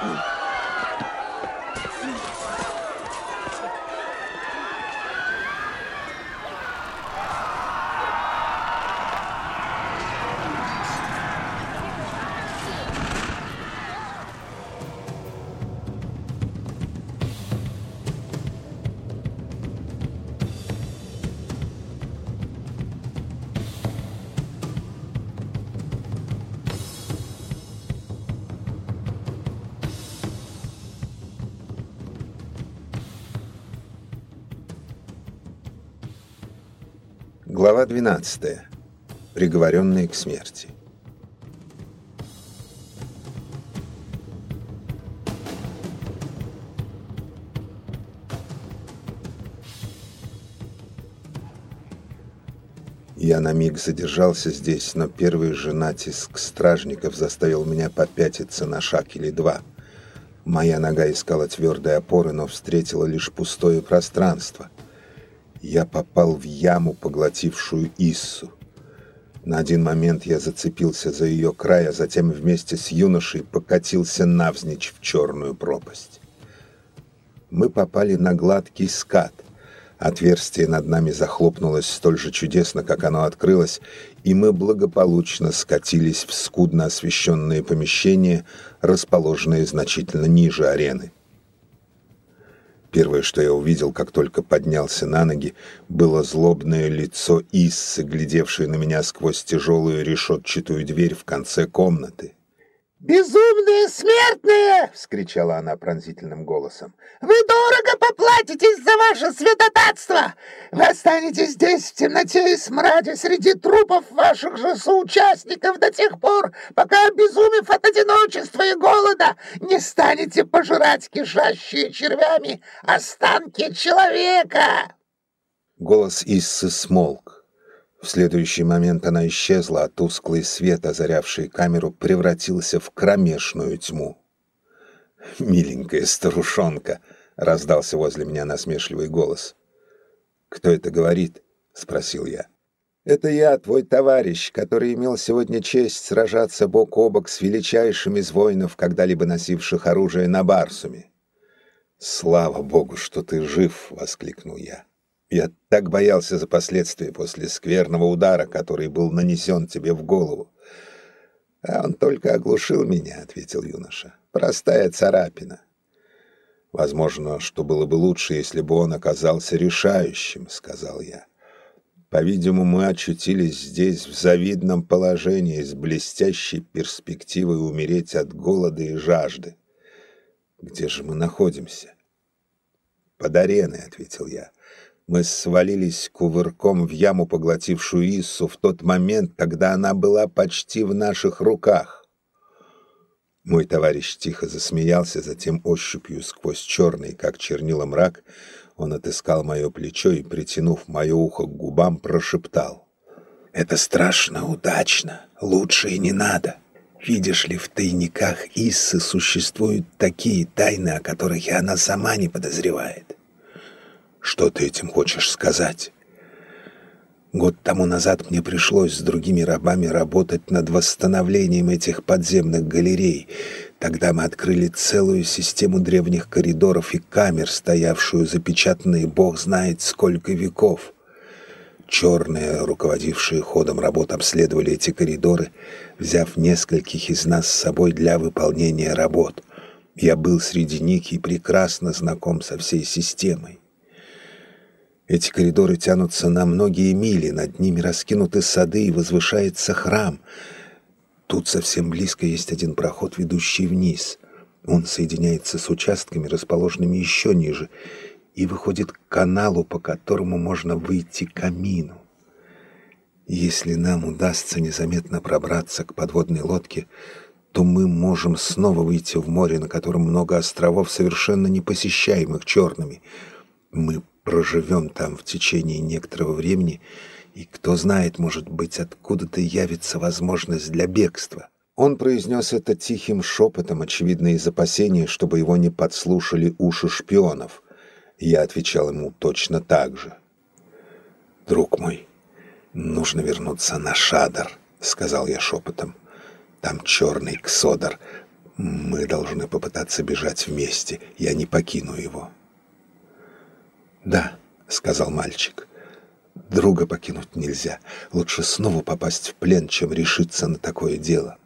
happen. Глава 12. Приговоренные к смерти. Я на миг задержался здесь, но первый же натиск стражников заставил меня попятиться на шаг или два. Моя нога искала твердой опоры, но встретила лишь пустое пространство — я попал в яму, поглотившую Иссу. На один момент я зацепился за ее край, а затем вместе с юношей покатился навзничь в черную пропасть. Мы попали на гладкий скат. Отверстие над нами захлопнулось столь же чудесно, как оно открылось, и мы благополучно скатились в скудно освещенные помещения, расположенные значительно ниже арены. Первое, что я увидел, как только поднялся на ноги, было злобное лицо Иссы, глядевшее на меня сквозь тяжелую решетчатую дверь в конце комнаты. «Безумные смертные!» — вскричала она пронзительным голосом. «Вы дорого поплатитесь за ваше святотатство! Вы останетесь здесь в темноте и смраде среди трупов ваших же соучастников до тех пор, пока, обезумев от одиночества и голода, не станете пожирать кишащие червями останки человека!» Голос Иссы смолк. В следующий момент она исчезла, а тусклый свет, озарявший камеру, превратился в кромешную тьму. «Миленькая старушонка!» — раздался возле меня насмешливый голос. «Кто это говорит?» — спросил я. «Это я, твой товарищ, который имел сегодня честь сражаться бок о бок с величайшим из воинов, когда-либо носивших оружие на Барсуме». «Слава богу, что ты жив!» — воскликнул я. Я так боялся за последствия после скверного удара, который был нанесен тебе в голову. А он только оглушил меня, — ответил юноша. Простая царапина. Возможно, что было бы лучше, если бы он оказался решающим, — сказал я. По-видимому, мы очутились здесь в завидном положении с блестящей перспективой умереть от голода и жажды. Где же мы находимся? Под ареной, — ответил я. Мы свалились кувырком в яму, поглотившую Иссу, в тот момент, когда она была почти в наших руках. Мой товарищ тихо засмеялся, затем ощупью сквозь черный, как чернила мрак, он отыскал мое плечо и, притянув мое ухо к губам, прошептал. «Это страшно удачно, лучше и не надо. Видишь ли, в тайниках Иссы существуют такие тайны, о которых и она сама не подозревает. Что ты этим хочешь сказать? Год тому назад мне пришлось с другими рабами работать над восстановлением этих подземных галерей. Тогда мы открыли целую систему древних коридоров и камер, стоявшую запечатанные бог знает сколько веков. Черные, руководившие ходом работ, обследовали эти коридоры, взяв нескольких из нас с собой для выполнения работ. Я был среди них и прекрасно знаком со всей системой. Эти коридоры тянутся на многие мили, над ними раскинуты сады и возвышается храм. Тут совсем близко есть один проход, ведущий вниз. Он соединяется с участками, расположенными еще ниже, и выходит к каналу, по которому можно выйти к камину. Если нам удастся незаметно пробраться к подводной лодке, то мы можем снова выйти в море, на котором много островов, совершенно не посещаемых черными. Мы проживем там в течение некоторого времени, и кто знает, может быть, откуда-то явится возможность для бегства. Он произнес это тихим шепотом, очевидно, из опасения, чтобы его не подслушали уши шпионов. Я отвечал ему точно так же. «Друг мой, нужно вернуться на Шадар», — сказал я шепотом. «Там черный Ксодар. Мы должны попытаться бежать вместе. Я не покину его. «Да», — сказал мальчик, — «друга покинуть нельзя. Лучше снова попасть в плен, чем решиться на такое дело».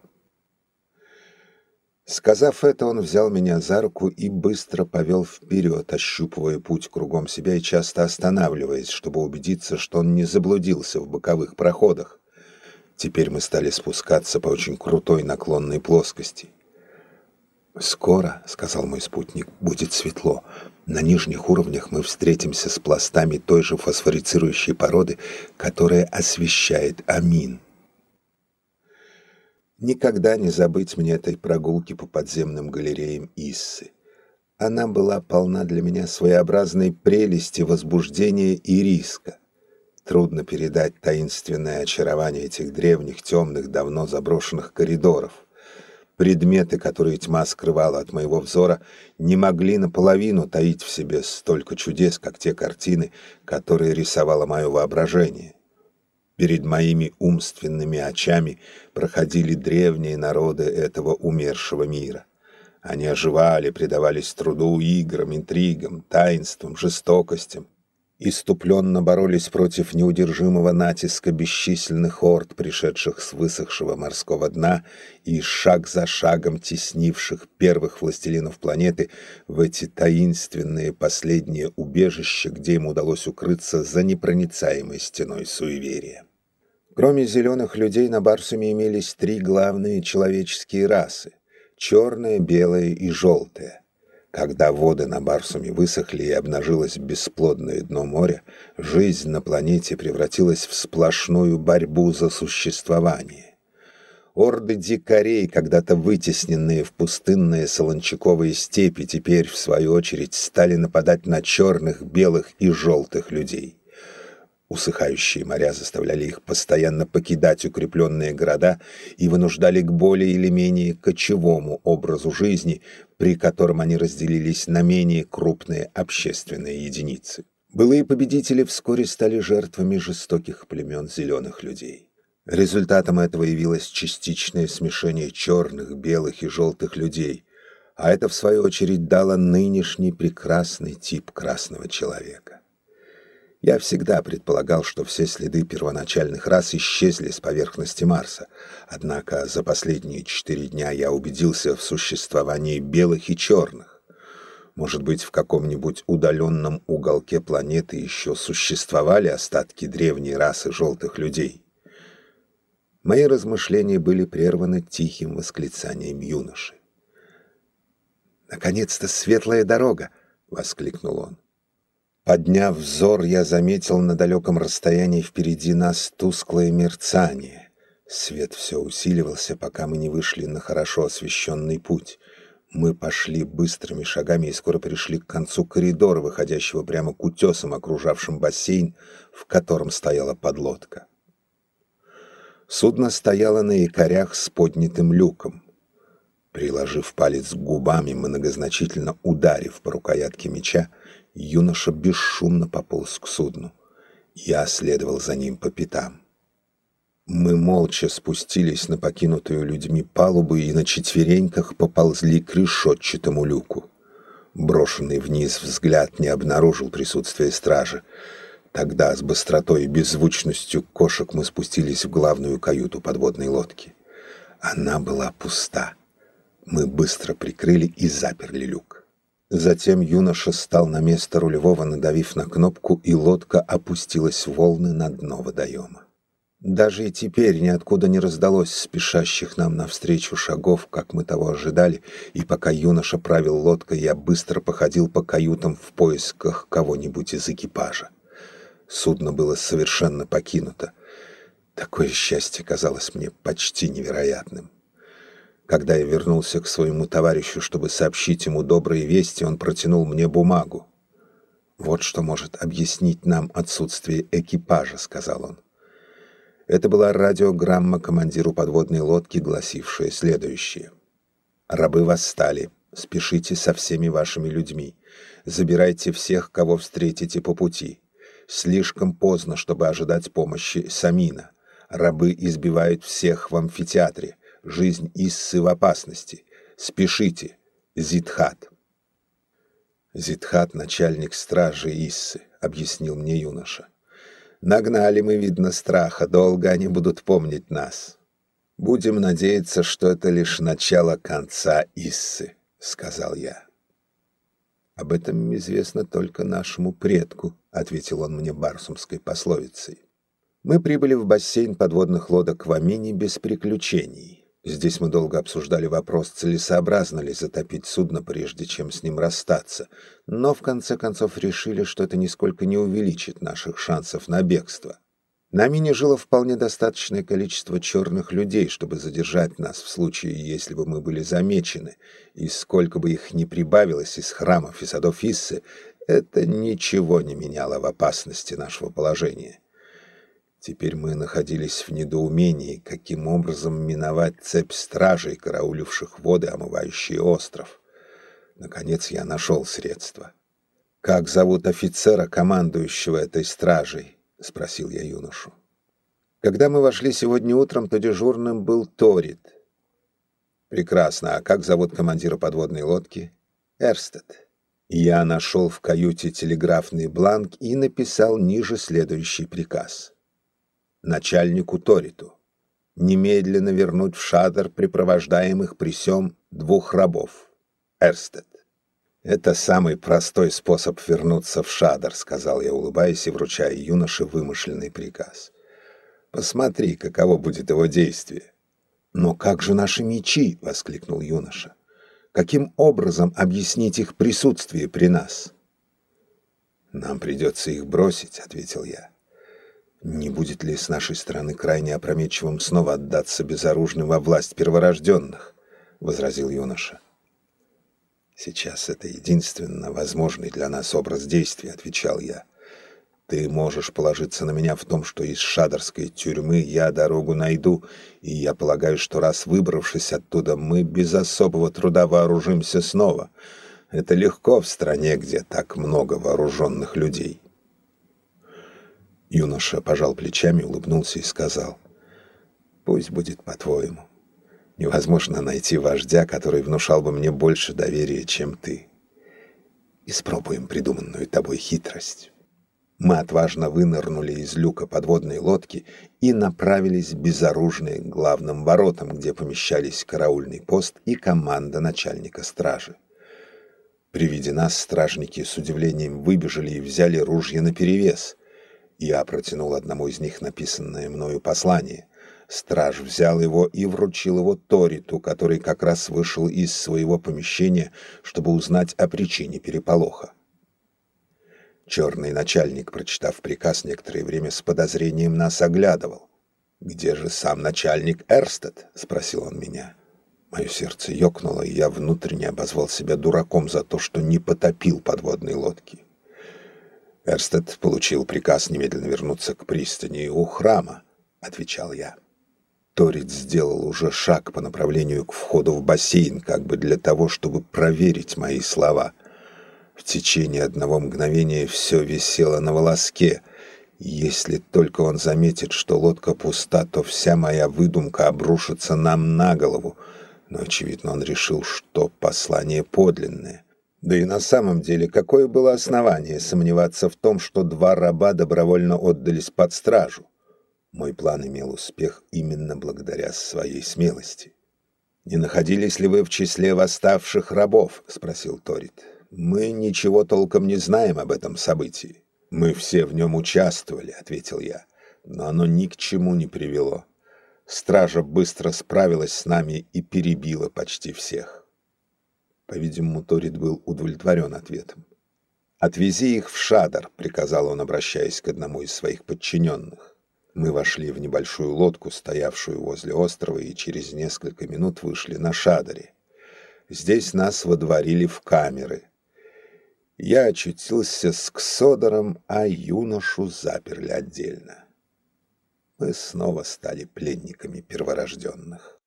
Сказав это, он взял меня за руку и быстро повел вперед, ощупывая путь кругом себя и часто останавливаясь, чтобы убедиться, что он не заблудился в боковых проходах. Теперь мы стали спускаться по очень крутой наклонной плоскости. «Скоро», — сказал мой спутник, — «будет светло. На нижних уровнях мы встретимся с пластами той же фосфорицирующей породы, которая освещает амин». Никогда не забыть мне этой прогулки по подземным галереям Иссы. Она была полна для меня своеобразной прелести, возбуждения и риска. Трудно передать таинственное очарование этих древних, темных, давно заброшенных коридоров. Предметы, которые тьма скрывала от моего взора, не могли наполовину таить в себе столько чудес, как те картины, которые рисовало мое воображение. Перед моими умственными очами проходили древние народы этого умершего мира. Они оживали, предавались труду, играм, интригам, таинствам, жестокостям, иступленно боролись против неудержимого натиска бесчисленных орд, пришедших с высохшего морского дна и шаг за шагом теснивших первых властелинов планеты в эти таинственные последние убежища, где им удалось укрыться за непроницаемой стеной суеверия. Кроме зеленых людей на Барсуме имелись три главные человеческие расы — черная, белая и желтая. Когда воды на Барсуме высохли и обнажилось бесплодное дно моря, жизнь на планете превратилась в сплошную борьбу за существование. Орды дикарей, когда-то вытесненные в пустынные солончаковые степи, теперь, в свою очередь, стали нападать на черных, белых и желтых людей. Усыхающие моря заставляли их постоянно покидать укрепленные города и вынуждали к более или менее кочевому образу жизни, при котором они разделились на менее крупные общественные единицы. Былые победители вскоре стали жертвами жестоких племен зеленых людей. Результатом этого явилось частичное смешение черных, белых и желтых людей, а это, в свою очередь, дало нынешний прекрасный тип красного человека. Я всегда предполагал, что все следы первоначальных рас исчезли с поверхности Марса. Однако за последние четыре дня я убедился в существовании белых и черных. Может быть, в каком-нибудь удаленном уголке планеты еще существовали остатки древней расы желтых людей. Мои размышления были прерваны тихим восклицанием юноши. «Наконец-то светлая дорога!» — воскликнул он. Подняв взор, я заметил на далеком расстоянии впереди нас тусклое мерцание. Свет все усиливался, пока мы не вышли на хорошо освещенный путь. Мы пошли быстрыми шагами и скоро пришли к концу коридора, выходящего прямо к утесам, окружавшим бассейн, в котором стояла подлодка. Судно стояло на якорях с поднятым люком. Приложив палец к губам и многозначительно ударив по рукоятке меча, юноша бесшумно пополз к судну. Я следовал за ним по пятам. Мы молча спустились на покинутую людьми палубу и на четвереньках поползли к решетчатому люку. Брошенный вниз взгляд не обнаружил присутствия стражи. Тогда с быстротой и беззвучностью кошек мы спустились в главную каюту подводной лодки. Она была пуста. Мы быстро прикрыли и заперли люк. Затем юноша стал на место рулевого, надавив на кнопку, и лодка опустилась в волны на дно водоема. Даже и теперь ниоткуда не раздалось спешащих нам навстречу шагов, как мы того ожидали, и пока юноша правил лодкой, я быстро походил по каютам в поисках кого-нибудь из экипажа. Судно было совершенно покинуто. Такое счастье казалось мне почти невероятным. Когда я вернулся к своему товарищу, чтобы сообщить ему добрые вести, он протянул мне бумагу. «Вот что может объяснить нам отсутствие экипажа», — сказал он. Это была радиограмма командиру подводной лодки, гласившая следующее. «Рабы восстали. Спешите со всеми вашими людьми. Забирайте всех, кого встретите по пути. Слишком поздно, чтобы ожидать помощи Самина. Рабы избивают всех в амфитеатре. Жизнь Иссы в опасности. Спешите, Зитхат. Зитхат — начальник стражи Иссы, объяснил мне юноша. Нагнали мы, видно, страха, долго они будут помнить нас. Будем надеяться, что это лишь начало конца Иссы, сказал я. Об этом известно только нашему предку, ответил он мне барсумской пословицей. Мы прибыли в бассейн подводных лодок в Амине без приключений. Здесь мы долго обсуждали вопрос, целесообразно ли затопить судно, прежде чем с ним расстаться, но в конце концов решили, что это нисколько не увеличит наших шансов на бегство. На мине жило вполне достаточное количество черных людей, чтобы задержать нас в случае, если бы мы были замечены, и сколько бы их ни прибавилось из храмов и садов Иссы, это ничего не меняло в опасности нашего положения. Теперь мы находились в недоумении, каким образом миновать цепь стражей, карауливших воды, омывающие остров. Наконец я нашел средство. «Как зовут офицера, командующего этой стражей?» — спросил я юношу. Когда мы вошли сегодня утром, то дежурным был Торит. «Прекрасно. А как зовут командира подводной лодки?» «Эрстед». Я нашел в каюте телеграфный бланк и написал ниже следующий приказ — начальнику Ториту, немедленно вернуть в шатер припровождаемых при сём двух рабов. Эрстед. «Это самый простой способ вернуться в шадр», — сказал я, улыбаясь и вручая юноше вымышленный приказ. «Посмотри, каково будет его действие». «Но как же наши мечи?» — воскликнул юноша. «Каким образом объяснить их присутствие при нас?» «Нам придется их бросить», — ответил я. Не будет ли с нашей стороны крайне опрометчивым снова отдаться безоружным во власть перворожденных? — возразил юноша. «Сейчас это единственно возможный для нас образ действия», — отвечал я. «Ты можешь положиться на меня в том, что из шадарской тюрьмы я дорогу найду, и я полагаю, что раз выбравшись оттуда, мы без особого труда вооружимся снова. Это легко в стране, где так много вооруженных людей». Юноша пожал плечами, улыбнулся и сказал, «Пусть будет по-твоему. Невозможно найти вождя, который внушал бы мне больше доверия, чем ты. Испробуем придуманную тобой хитрость». Мы отважно вынырнули из люка подводной лодки и направились безоружные к главным воротам, где помещались караульный пост и команда начальника стражи. При виде нас стражники с удивлением выбежали и взяли ружья наперевес — я протянул одному из них написанное мною послание. Страж взял его и вручил его Ториту, который как раз вышел из своего помещения, чтобы узнать о причине переполоха. Черный начальник, прочитав приказ, некоторое время с подозрением нас оглядывал. «Где же сам начальник Эрстед?» — спросил он меня. Мое сердце ёкнуло, и я внутренне обозвал себя дураком за то, что не потопил подводной лодки. Эрстед получил приказ немедленно вернуться к пристани у храма, отвечал я. Торит сделал уже шаг по направлению к входу в бассейн, как бы для того, чтобы проверить мои слова. В течение одного мгновения все висело на волоске. Если только он заметит, что лодка пуста, то вся моя выдумка обрушится нам на голову. Но, очевидно, он решил, что послание подлинное. Да и на самом деле, какое было основание сомневаться в том, что два раба добровольно отдались под стражу? Мой план имел успех именно благодаря своей смелости. «Не находились ли вы в числе восставших рабов?» — спросил Торит. «Мы ничего толком не знаем об этом событии. Мы все в нем участвовали», — ответил я. «Но оно ни к чему не привело. Стража быстро справилась с нами и перебила почти всех». По-видимому, Торит был удовлетворен ответом. «Отвези их в Шадар», — приказал он, обращаясь к одному из своих подчиненных. Мы вошли в небольшую лодку, стоявшую возле острова, и через несколько минут вышли на Шадаре. Здесь нас водворили в камеры. Я очутился с Ксодором, а юношу заперли отдельно. Мы снова стали пленниками перворожденных.